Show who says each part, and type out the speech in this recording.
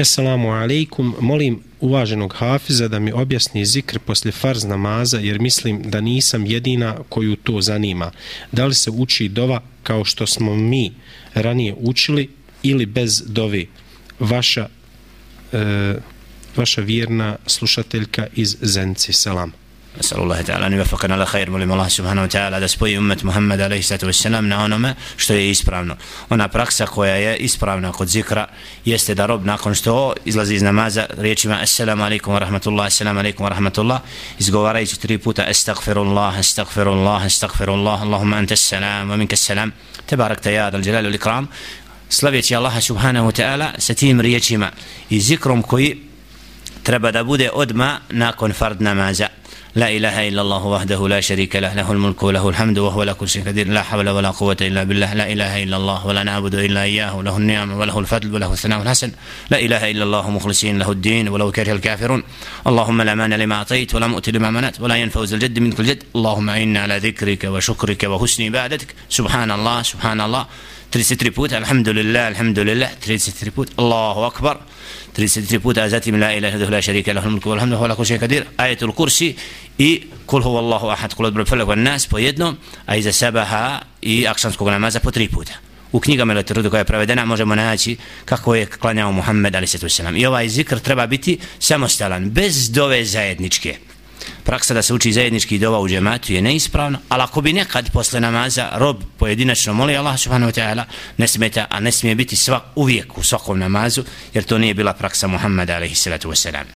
Speaker 1: Assalamu alaikum, molim uvaženog Hafiza da mi objasni zikr poslije farz namaza jer mislim da nisam jedina koju to zanima. Da li se uči dova kao što smo mi ranije učili ili bez dove? Vaša, e, vaša vjerna slušateljka iz Zenci. Salam.
Speaker 2: نسأل الله تعالى أن يوفقنا على خير molim Allah subhanahu wa ta'ala da spoji umet Muhammed alaihi sallatu wassalam na onome što je ispravno ona praksa koja je ispravna kod zikra jeste da rob nakon što izlazi iz namaza riječima assalamu alaikum wa rahmatullah assalamu alaikum wa rahmatullah izgovarajući tri puta astagfirullah astagfirullah astagfirullah Allahumma anta salam wa minka salam tebarakta ya dal jalali wal ikram slavjeći Allaha subhanahu wa ta'ala sa tim riječima i zikrom koji treba da bude odma nakon fard namaza لا إله إلا الله وحده لا شريك له له الملك وله الحمد وهو على كل شيء قدير لا حول ولا قوة إلا بالله لا إله إلا الله ولا نعبد إلا إياه له النعم وله الفضل وله الثناء الحسن لا إله إلا الله مخلصين له الدين ولو كره الكافرون اللهم لا مانع لما أعطيت ولا مؤتي لما منعت ولا ينفوز الجد منك الجد اللهم أعنا على ذكرك وشكرك وحسن عبادتك سبحان الله سبحان الله. 33 puta alhamdulillah, alhamdulillah, 33 puta Allahu akbar, 33 puta, zatim la ilaha illallah la sharika lahu mulku wal hamdu wa kulli shay'in qadir, ayatul kursi i kul huwa Allahu ahad, kul odbroj falak van nas po jednom, a iza sabaha i akšamskog namaza po tri puta. U knjigama Leterudu koja je prevedena možemo naći kako je klanjao Muhammed ali se I ovaj zikr treba biti samostalan, bez dove zajedničke praksa da se uči zajednički dova u džematu je neispravno, ali ako bi nekad posle namaza rob pojedinačno moli Allah subhanahu wa ta'ala, ne smeta, a ne smije biti svak, uvijek u svakom namazu, jer to nije bila praksa Muhammada alaihi salatu wasalam.